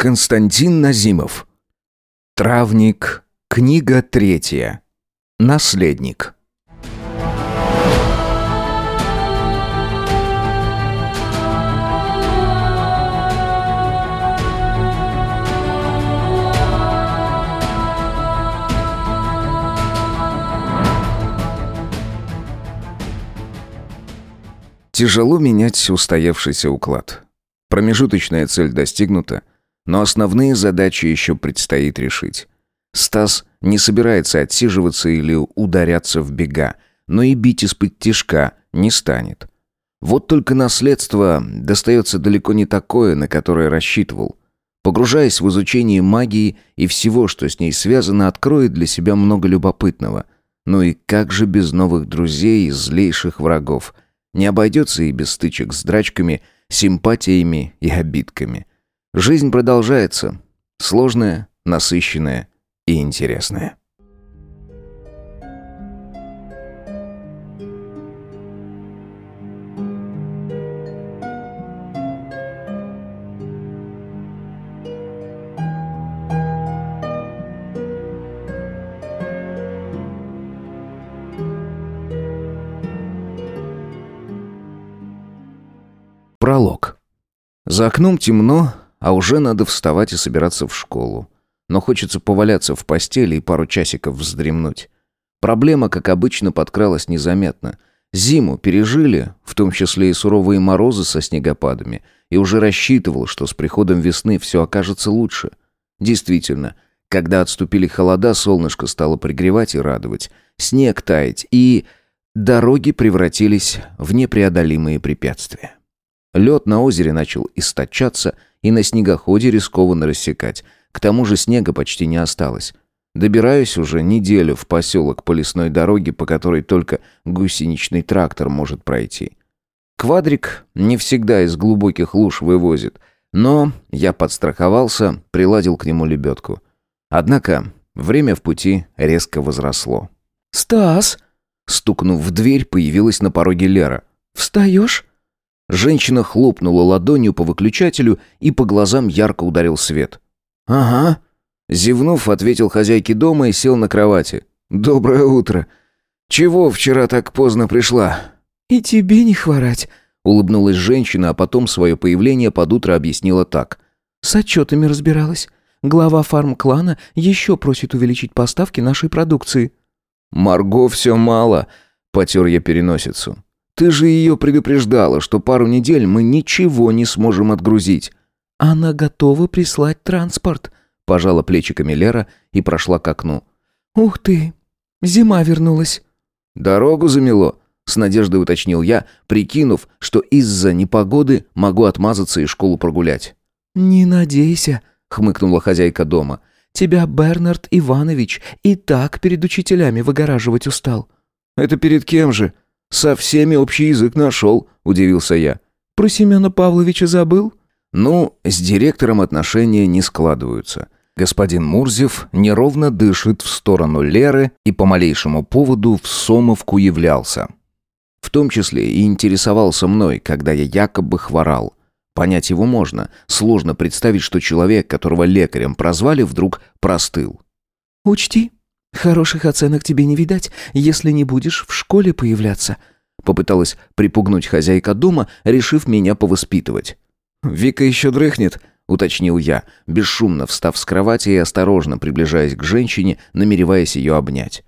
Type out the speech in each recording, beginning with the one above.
Константин Назимов. Травник. Книга третья. Наследник. Тяжело менять устоявшийся уклад. Промежуточная цель достигнута, но основные задачи еще предстоит решить. Стас не собирается отсиживаться или ударяться в бега, но и бить из-под тишка не станет. Вот только наследство достается далеко не такое, на которое рассчитывал. Погружаясь в изучение магии и всего, что с ней связано, откроет для себя много любопытного. Ну и как же без новых друзей и злейших врагов? Не обойдется и без стычек с драчками, симпатиями и обидками. Жизнь продолжается. Сложная, насыщенная и интересная. Пролог. За окном темно, а уже надо вставать и собираться в школу. Но хочется поваляться в постели и пару часиков вздремнуть. Проблема, как обычно, подкралась незаметно. Зиму пережили, в том числе и суровые морозы со снегопадами, и уже рассчитывал, что с приходом весны все окажется лучше. Действительно, когда отступили холода, солнышко стало пригревать и радовать, снег таять, и дороги превратились в непреодолимые препятствия. Лед на озере начал источаться и на снегоходе рискованно рассекать. К тому же снега почти не осталось. Добираюсь уже неделю в поселок по лесной дороге, по которой только гусеничный трактор может пройти. Квадрик не всегда из глубоких луж вывозит, но я подстраховался, приладил к нему лебедку. Однако время в пути резко возросло. «Стас!» Стукнув в дверь, появилась на пороге Лера. «Встаешь?» Женщина хлопнула ладонью по выключателю, и по глазам ярко ударил свет. «Ага». Зевнув, ответил хозяйке дома и сел на кровати. «Доброе утро. Чего вчера так поздно пришла?» «И тебе не хворать», — улыбнулась женщина, а потом свое появление под утро объяснила так. «С отчетами разбиралась. Глава фарм-клана еще просит увеличить поставки нашей продукции». «Марго все мало», — потер я переносицу. Ты же ее предупреждала, что пару недель мы ничего не сможем отгрузить». «Она готова прислать транспорт», — пожала плечиками Лера и прошла к окну. «Ух ты! Зима вернулась». «Дорогу замело», — с надеждой уточнил я, прикинув, что из-за непогоды могу отмазаться и школу прогулять. «Не надейся», — хмыкнула хозяйка дома. «Тебя Бернард Иванович и так перед учителями выгораживать устал». «Это перед кем же?» «Со всеми общий язык нашел», — удивился я. «Про Семена Павловича забыл?» «Ну, с директором отношения не складываются». Господин Мурзев неровно дышит в сторону Леры и по малейшему поводу в Сомовку являлся. В том числе и интересовался мной, когда я якобы хворал. Понять его можно. Сложно представить, что человек, которого лекарем прозвали, вдруг простыл. «Учти, «Хороших оценок тебе не видать, если не будешь в школе появляться», попыталась припугнуть хозяйка дома, решив меня повоспитывать. «Вика еще дрыхнет», — уточнил я, бесшумно встав с кровати и осторожно приближаясь к женщине, намереваясь ее обнять.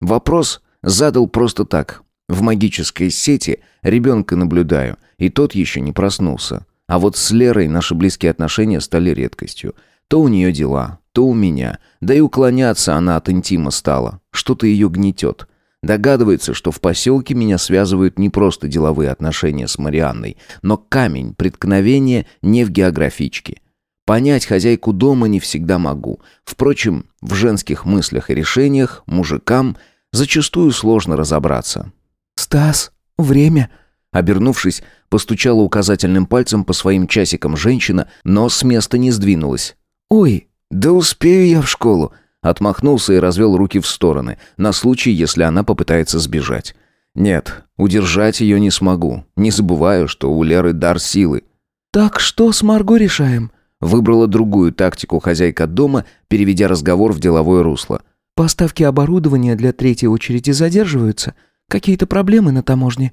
Вопрос задал просто так. В магической сети ребенка наблюдаю, и тот еще не проснулся. А вот с Лерой наши близкие отношения стали редкостью. То у нее дела, то у меня. Да и уклоняться она от интима стала. Что-то ее гнетет. Догадывается, что в поселке меня связывают не просто деловые отношения с Марианной, но камень преткновения не в географичке. Понять хозяйку дома не всегда могу. Впрочем, в женских мыслях и решениях мужикам зачастую сложно разобраться. «Стас, время!» Обернувшись, постучала указательным пальцем по своим часикам женщина, но с места не сдвинулась. «Ой, «Да успею я в школу!» Отмахнулся и развел руки в стороны, на случай, если она попытается сбежать. «Нет, удержать ее не смогу. Не забываю, что у Леры дар силы». «Так что с Марго решаем?» Выбрала другую тактику хозяйка дома, переведя разговор в деловое русло. «Поставки оборудования для третьей очереди задерживаются. Какие-то проблемы на таможне?»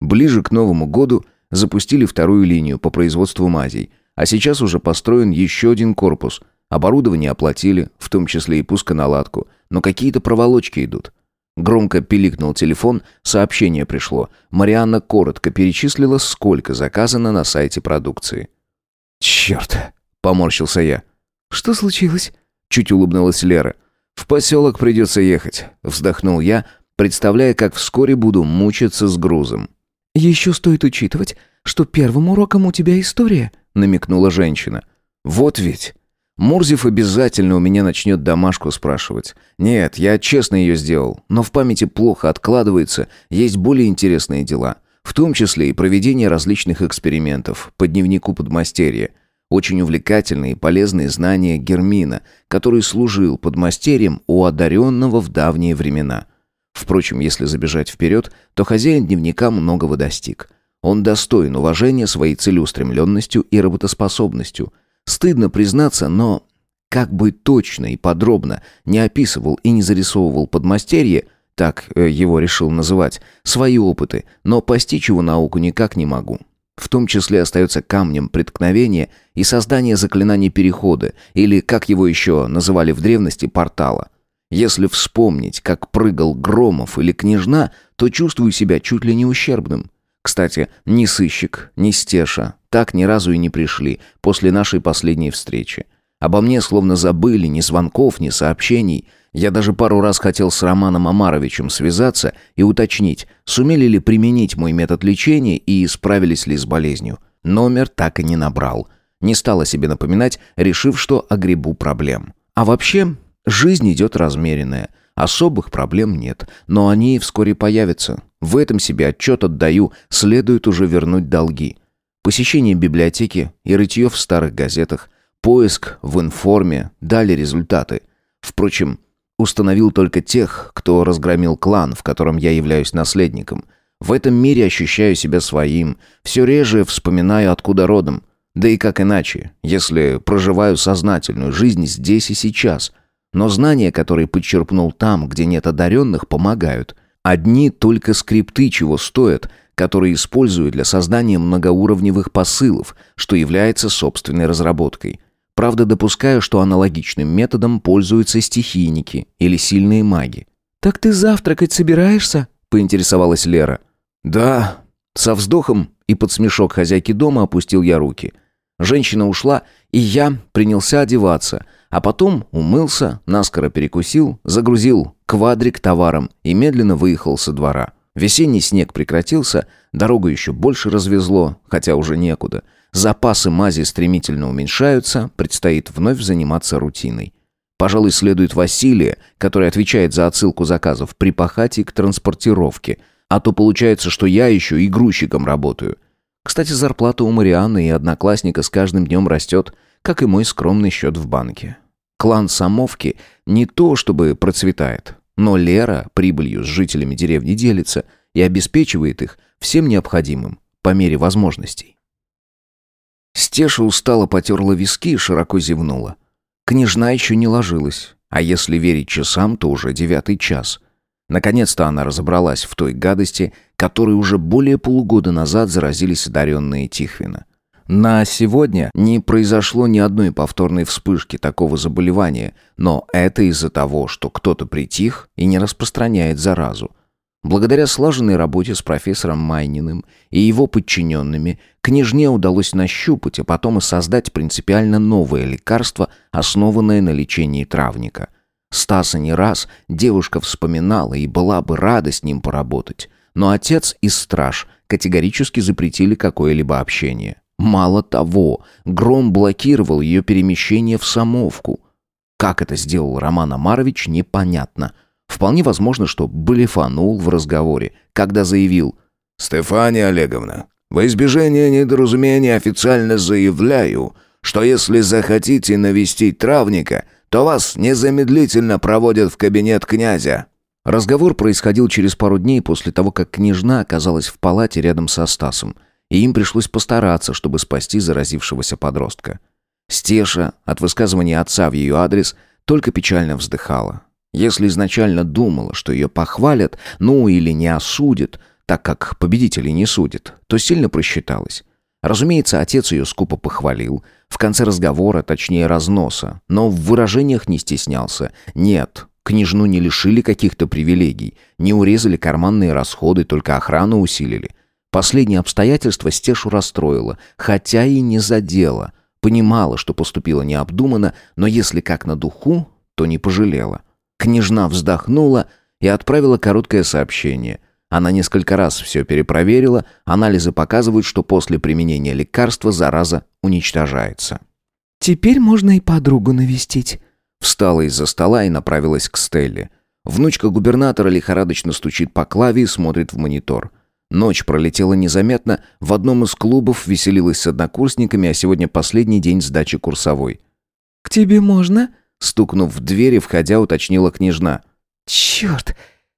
Ближе к Новому году запустили вторую линию по производству мазей, а сейчас уже построен еще один корпус. Оборудование оплатили, в том числе и пусконаладку, но какие-то проволочки идут. Громко пиликнул телефон, сообщение пришло. Марианна коротко перечислила, сколько заказано на сайте продукции. «Черт!» — поморщился я. «Что случилось?» — чуть улыбнулась Лера. «В поселок придется ехать», — вздохнул я, представляя, как вскоре буду мучиться с грузом. «Еще стоит учитывать, что первым уроком у тебя история», — намекнула женщина. «Вот ведь. Мурзев обязательно у меня начнет домашку спрашивать. Нет, я честно ее сделал, но в памяти плохо откладывается, есть более интересные дела, в том числе и проведение различных экспериментов по дневнику подмастерья. Очень увлекательные и полезные знания Гермина, который служил подмастерьем у одаренного в давние времена. Впрочем, если забежать вперед, то хозяин дневника многого достиг. Он достоин уважения своей целеустремленностью и работоспособностью. Стыдно признаться, но как бы точно и подробно не описывал и не зарисовывал подмастерье, так э, его решил называть, свои опыты, но постичь его науку никак не могу. В том числе остается камнем преткновения и создание заклинаний перехода, или, как его еще называли в древности, портала – если вспомнить, как прыгал Громов или Княжна, то чувствую себя чуть ли не ущербным. Кстати, ни сыщик, ни стеша так ни разу и не пришли после нашей последней встречи. Обо мне словно забыли ни звонков, ни сообщений. Я даже пару раз хотел с Романом Амаровичем связаться и уточнить, сумели ли применить мой метод лечения и справились ли с болезнью. Номер так и не набрал. Не стал о себе напоминать, решив, что огребу проблем. А вообще, Жизнь идет размеренная. Особых проблем нет, но они вскоре появятся. В этом себе отчет отдаю, следует уже вернуть долги. Посещение библиотеки и рытье в старых газетах, поиск в информе дали результаты. Впрочем, установил только тех, кто разгромил клан, в котором я являюсь наследником. В этом мире ощущаю себя своим, все реже вспоминаю, откуда родом. Да и как иначе, если проживаю сознательную жизнь здесь и сейчас – но знания, которые подчерпнул там, где нет одаренных, помогают. Одни только скрипты чего стоят, которые использую для создания многоуровневых посылов, что является собственной разработкой. Правда, допускаю, что аналогичным методом пользуются стихийники или сильные маги. «Так ты завтракать собираешься?» – поинтересовалась Лера. «Да». Со вздохом и под смешок хозяйки дома опустил я руки. Женщина ушла, и я принялся одеваться – а потом умылся, наскоро перекусил, загрузил квадрик товаром и медленно выехал со двора. Весенний снег прекратился, дорогу еще больше развезло, хотя уже некуда. Запасы мази стремительно уменьшаются, предстоит вновь заниматься рутиной. Пожалуй, следует Василия, который отвечает за отсылку заказов, припахать и к транспортировке. А то получается, что я еще и грузчиком работаю. Кстати, зарплата у Марианны и одноклассника с каждым днем растет – как и мой скромный счет в банке. Клан Самовки не то чтобы процветает, но Лера прибылью с жителями деревни делится и обеспечивает их всем необходимым по мере возможностей. Стеша устало потерла виски и широко зевнула. Княжна еще не ложилась, а если верить часам, то уже девятый час. Наконец-то она разобралась в той гадости, которой уже более полугода назад заразились одаренные Тихвина. На сегодня не произошло ни одной повторной вспышки такого заболевания, но это из-за того, что кто-то притих и не распространяет заразу. Благодаря слаженной работе с профессором Майниным и его подчиненными, княжне удалось нащупать, а потом и создать принципиально новое лекарство, основанное на лечении травника. Стаса не раз девушка вспоминала и была бы рада с ним поработать, но отец и страж категорически запретили какое-либо общение. Мало того, Гром блокировал ее перемещение в Самовку. Как это сделал Роман Амарович, непонятно. Вполне возможно, что блефанул в разговоре, когда заявил «Стефания Олеговна, во избежание недоразумения официально заявляю, что если захотите навестить травника, то вас незамедлительно проводят в кабинет князя». Разговор происходил через пару дней после того, как княжна оказалась в палате рядом со Стасом – и им пришлось постараться, чтобы спасти заразившегося подростка. Стеша от высказывания отца в ее адрес только печально вздыхала. Если изначально думала, что ее похвалят, ну или не осудят, так как победителей не судят, то сильно просчиталась. Разумеется, отец ее скупо похвалил, в конце разговора, точнее разноса, но в выражениях не стеснялся. Нет, княжну не лишили каких-то привилегий, не урезали карманные расходы, только охрану усилили. Последнее обстоятельство Стешу расстроило, хотя и не задело. Понимала, что поступила необдуманно, но если как на духу, то не пожалела. Княжна вздохнула и отправила короткое сообщение. Она несколько раз все перепроверила, анализы показывают, что после применения лекарства зараза уничтожается. «Теперь можно и подругу навестить». Встала из-за стола и направилась к Стелле. Внучка губернатора лихорадочно стучит по клаве и смотрит в монитор. Ночь пролетела незаметно, в одном из клубов веселилась с однокурсниками, а сегодня последний день сдачи курсовой. «К тебе можно?» Стукнув в двери, входя, уточнила княжна. «Черт,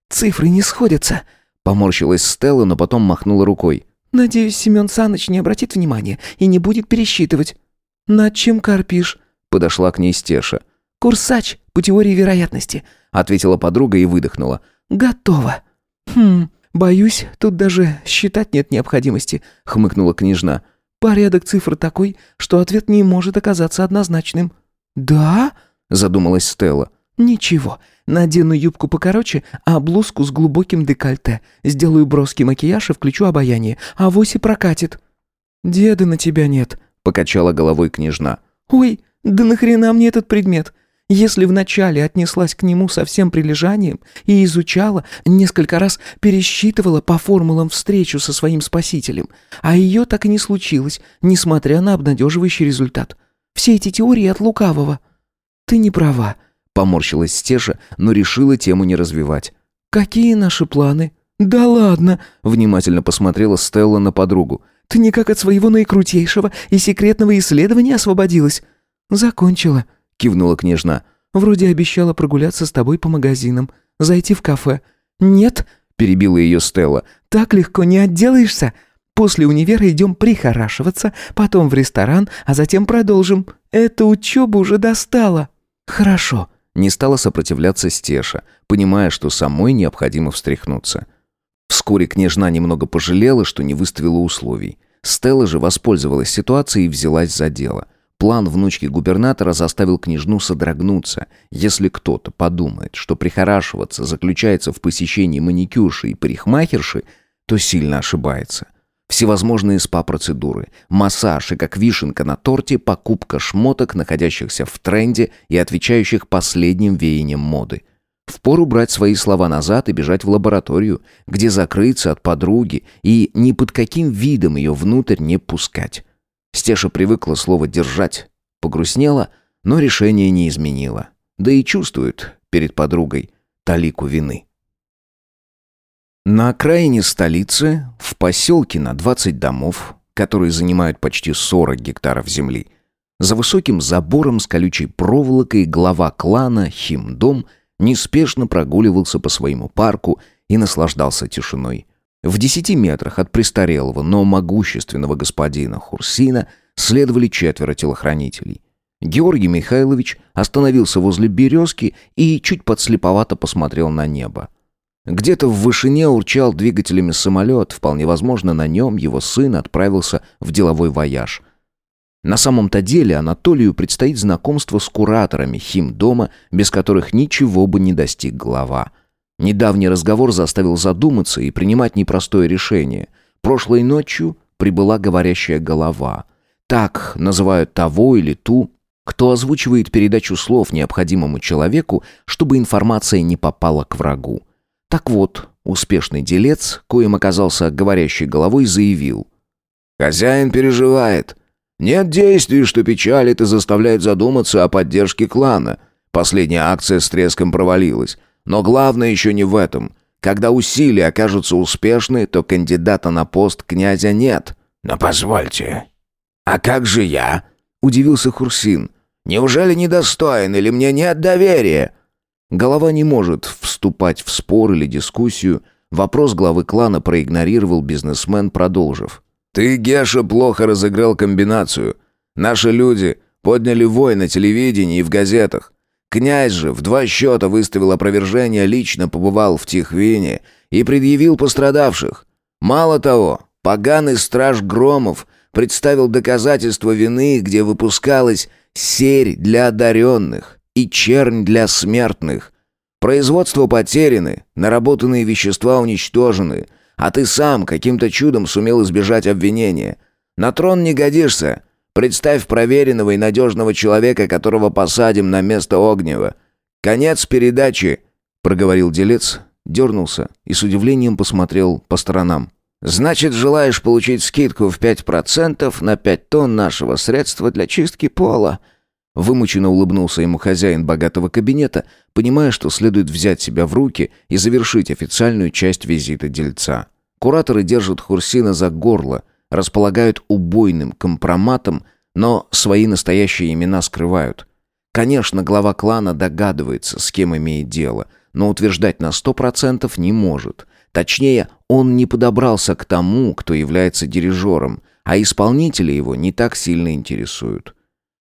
цифры не сходятся!» Поморщилась Стелла, но потом махнула рукой. «Надеюсь, Семен Саныч не обратит внимания и не будет пересчитывать». «Над чем корпишь?» Подошла к ней Стеша. «Курсач по теории вероятности», ответила подруга и выдохнула. «Готово». «Хм, боюсь, тут даже считать нет необходимости», хмыкнула княжна. «Порядок цифр такой, что ответ не может оказаться однозначным». «Да?» задумалась Стелла. «Ничего, надену юбку покороче, а блузку с глубоким декольте. Сделаю броский макияж и включу обаяние, а вось и прокатит». «Деда на тебя нет», — покачала головой княжна. «Ой, да нахрена мне этот предмет? Если вначале отнеслась к нему со всем прилежанием и изучала, несколько раз пересчитывала по формулам встречу со своим спасителем, а ее так и не случилось, несмотря на обнадеживающий результат. Все эти теории от лукавого». «Ты не права», — поморщилась Стеша, но решила тему не развивать. «Какие наши планы?» «Да ладно!» — внимательно посмотрела Стелла на подругу. «Ты никак от своего наикрутейшего и секретного исследования освободилась?» «Закончила», — кивнула княжна. «Вроде обещала прогуляться с тобой по магазинам, зайти в кафе». «Нет», — перебила ее Стелла, — «так легко не отделаешься. После универа идем прихорашиваться, потом в ресторан, а затем продолжим. Эта учеба уже достала». «Хорошо», — не стала сопротивляться Стеша, понимая, что самой необходимо встряхнуться. Вскоре княжна немного пожалела, что не выставила условий. Стелла же воспользовалась ситуацией и взялась за дело. План внучки губернатора заставил княжну содрогнуться. Если кто-то подумает, что прихорашиваться заключается в посещении маникюрши и парикмахерши, то сильно ошибается. Всевозможные спа-процедуры, массаж и, как вишенка на торте, покупка шмоток, находящихся в тренде и отвечающих последним веяниям моды. Впору брать свои слова назад и бежать в лабораторию, где закрыться от подруги и ни под каким видом ее внутрь не пускать. Стеша привыкла слово «держать», погрустнела, но решение не изменила. Да и чувствует перед подругой талику вины. На окраине столицы, в поселке на 20 домов, которые занимают почти 40 гектаров земли, за высоким забором с колючей проволокой глава клана Химдом неспешно прогуливался по своему парку и наслаждался тишиной. В десяти метрах от престарелого, но могущественного господина Хурсина следовали четверо телохранителей. Георгий Михайлович остановился возле березки и чуть подслеповато посмотрел на небо. Где-то в вышине урчал двигателями самолет, вполне возможно, на нем его сын отправился в деловой вояж. На самом-то деле Анатолию предстоит знакомство с кураторами химдома, без которых ничего бы не достиг глава. Недавний разговор заставил задуматься и принимать непростое решение. Прошлой ночью прибыла говорящая голова. Так называют того или ту, кто озвучивает передачу слов необходимому человеку, чтобы информация не попала к врагу. Так вот, успешный делец, коим оказался говорящей головой, заявил. «Хозяин переживает. Нет действий, что печалит и заставляет задуматься о поддержке клана. Последняя акция с треском провалилась. Но главное еще не в этом. Когда усилия окажутся успешны, то кандидата на пост князя нет». «Но позвольте, а как же я?» – удивился Хурсин. «Неужели недостоин или мне нет доверия?» Голова не может вступать в спор или дискуссию. Вопрос главы клана проигнорировал бизнесмен, продолжив. «Ты, Геша, плохо разыграл комбинацию. Наши люди Подняли вой на телевидении и в газетах. Князь же в два счета выставил опровержение, лично побывал в Тихвине и предъявил пострадавших. Мало того, поганый страж Громов представил доказательства вины, где выпускалась серь для одаренных и чернь для смертных. Производство потеряны, наработанные вещества уничтожены, а ты сам каким-то чудом сумел избежать обвинения. На трон не годишься. Представь проверенного и надежного человека, которого посадим на место Огнева. Конец передачи, проговорил делец, дернулся и с удивлением посмотрел по сторонам. Значит, желаешь получить скидку в 5% на 5 тонн нашего средства для чистки пола? Вымученно улыбнулся ему хозяин богатого кабинета, понимая, что следует взять себя в руки и завершить официальную часть визита дельца. Кураторы держат Хурсина за горло, располагают убойным компроматом, но свои настоящие имена скрывают. Конечно, глава клана догадывается, с кем имеет дело, но утверждать на сто процентов не может. Точнее, он не подобрался к тому, кто является дирижером, а исполнители его не так сильно интересуют.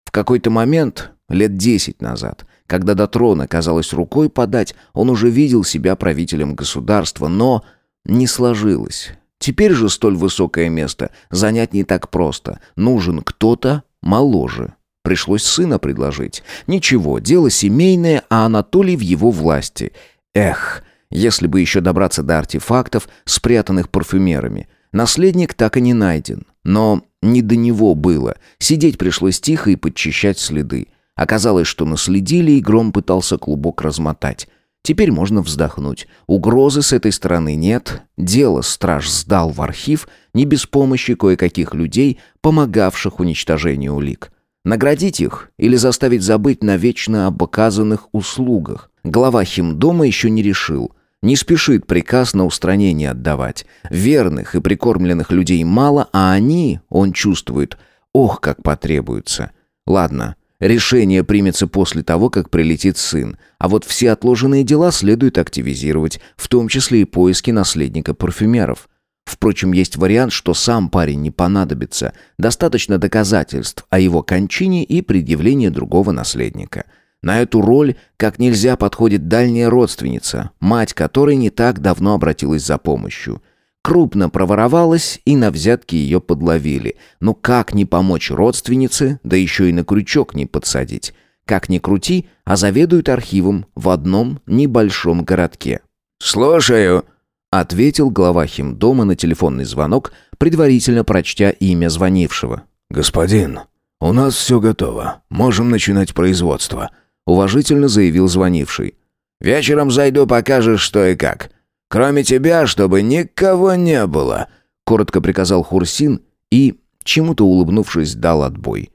В какой-то момент, лет десять назад, когда до трона казалось рукой подать, он уже видел себя правителем государства, но не сложилось. Теперь же столь высокое место занять не так просто. Нужен кто-то моложе. Пришлось сына предложить. Ничего, дело семейное, а Анатолий в его власти. Эх, если бы еще добраться до артефактов, спрятанных парфюмерами. Наследник так и не найден. Но не до него было. Сидеть пришлось тихо и подчищать следы. Оказалось, что наследили, и Гром пытался клубок размотать. Теперь можно вздохнуть. Угрозы с этой стороны нет. Дело страж сдал в архив, не без помощи кое-каких людей, помогавших уничтожению улик. Наградить их или заставить забыть навечно об оказанных услугах. Глава химдома еще не решил – не спешит приказ на устранение отдавать. Верных и прикормленных людей мало, а они, он чувствует, ох, как потребуются. Ладно, решение примется после того, как прилетит сын. А вот все отложенные дела следует активизировать, в том числе и поиски наследника парфюмеров. Впрочем, есть вариант, что сам парень не понадобится. Достаточно доказательств о его кончине и предъявлении другого наследника – на эту роль как нельзя подходит дальняя родственница, мать которой не так давно обратилась за помощью. Крупно проворовалась, и на взятки ее подловили. Но как не помочь родственнице, да еще и на крючок не подсадить? Как ни крути, а заведует архивом в одном небольшом городке. «Слушаю», — ответил глава химдома на телефонный звонок, предварительно прочтя имя звонившего. «Господин, у нас все готово. Можем начинать производство», уважительно заявил звонивший. «Вечером зайду, покажешь, что и как. Кроме тебя, чтобы никого не было», — коротко приказал Хурсин и, чему-то улыбнувшись, дал отбой.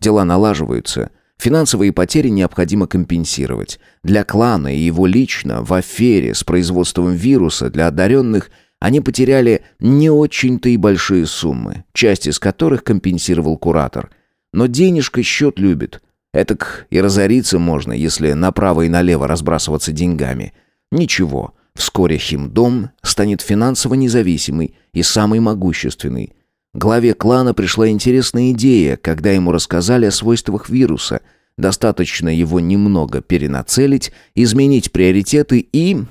Дела налаживаются. Финансовые потери необходимо компенсировать. Для клана и его лично в афере с производством вируса для одаренных они потеряли не очень-то и большие суммы, часть из которых компенсировал куратор. Но денежка счет любит. Этак и разориться можно, если направо и налево разбрасываться деньгами. Ничего, вскоре химдом станет финансово независимый и самый могущественный. Главе клана пришла интересная идея, когда ему рассказали о свойствах вируса. Достаточно его немного перенацелить, изменить приоритеты и...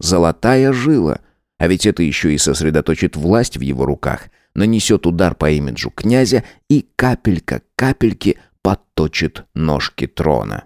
Золотая жила. А ведь это еще и сосредоточит власть в его руках, нанесет удар по имиджу князя и капелька капельки подточит ножки трона.